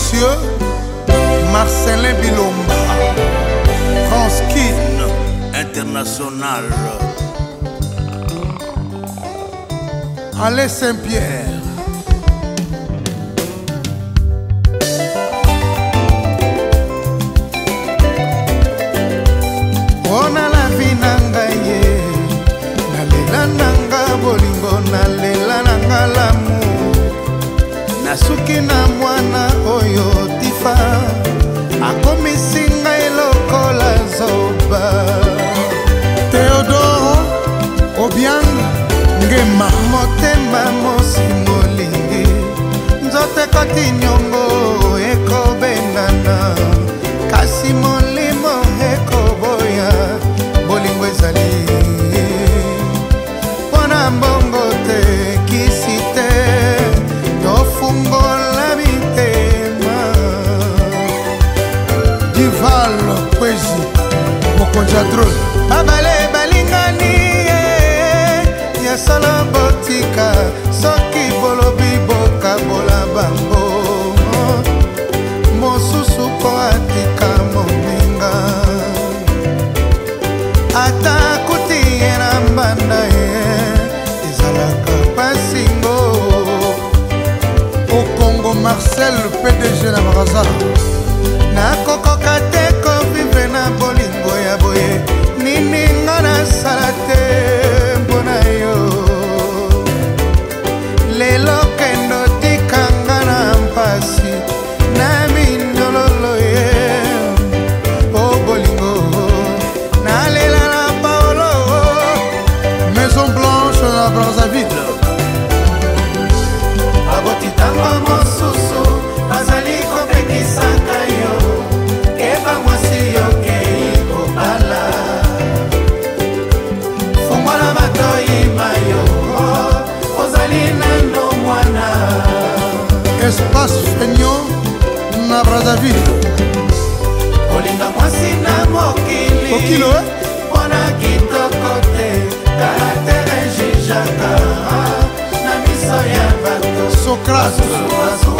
monsieur Marcelin Bilomba Franskin International Allez Saint-Pierre mpona la vi na ngai ye nalela nanga bolingo nalela na nasuki na mwana oyo tifa akomisi ngai lokola zoba teodoro obiang ngema motema mosi molingi nzoto ekoti nyongo esala botika soki bolobi bokabola bango mosusu mpo atika moninga ata akuti ye na mbanda ye ezalaka pasingo okongo marcel pdg na baraza nakokoka te kovive na bolingo ya boye nini nga nasala te david kolinga mwasi na mokili okilo eh? mpona kitoko te karatere jijaka na miso ya bato sokrate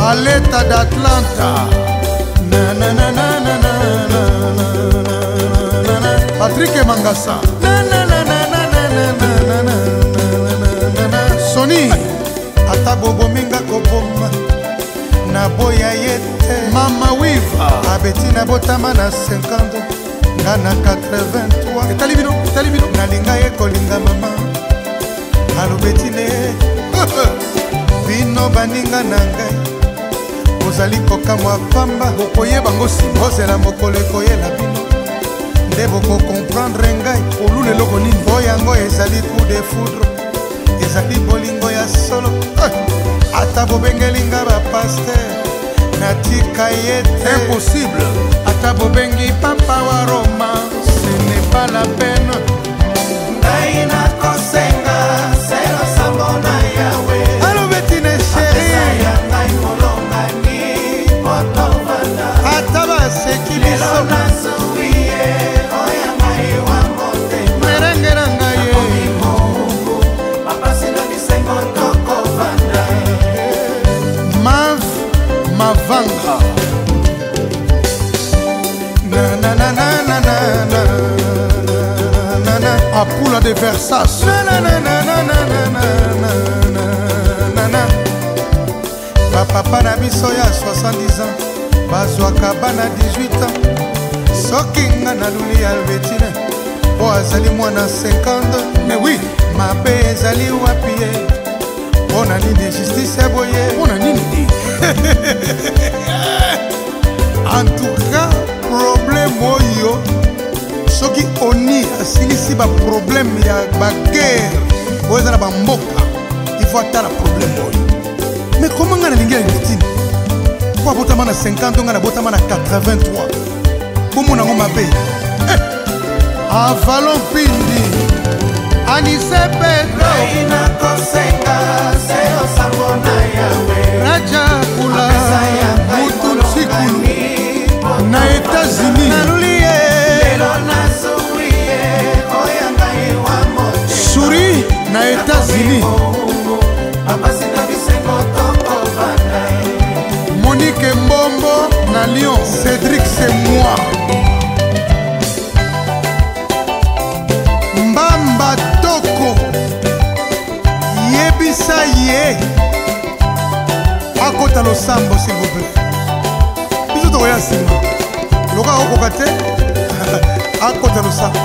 à l'état d'Atlanta. Patrick Mangassa. Sony, ata bobominga koboma naboya ye te mama wiva abeti na botama na 50 nga na 83 etali bino etali bino nalinga ye kolinga mama alobeti ne bino baninga na ngai bozali kokamwa pamba bokoyeba ngo simbozela mokolo ekoyela bino nde bokokomprendre ngai kolula eloko nini mpo yango ezali coup de foudre ezali bolingo ya solo eh, ata bobengeli nga bapaster natika ye te impossible ata bobengi papa wa romance ne pas la peine sasu bapapa na biso ya 70 ans bazwaka bana 18 ans soki nga naluli ya vetine mpo azali mwana 52 me wi mabe ezali wapi ye mpo na nini justice eboye mpo na nini en tout basilisi baproblème ya bagere oyo eza na bamboka ifo atala problème oyo mai koma ngai nalingi ya ngetini mpo abotama na 50 ngai nabotama na 83 komona yango mabe eh! avalon mpindi anise pedroraja kula mutu nsikulu na etats-unis basili monike mbombo na lyon cédrik semoi mbamba toko yebisa ye akota losambo s'il vous plaît biso tokoya nsima loka okoka te akota losambo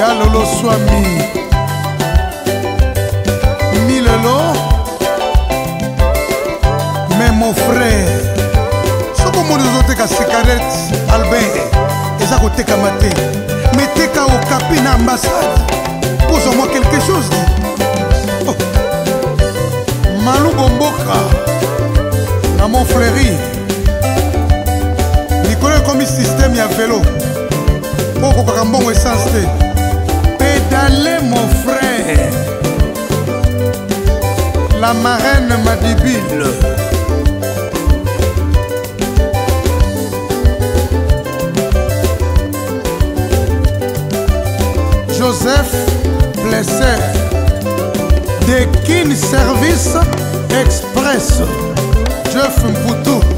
ya loloswami lelo me mon frère soki omoni ozoteka cigarette albert eza kotekama te me teka okapi na ambasade kozwa mwa quelque chose oh. malubo mboka na mon fleuri likolo ekomi systeme ya velo po okokaka mbongo essence te pedale la marraine Madibule. Joseph Blesser, Dekin Service Express, Jeff Mpoutou.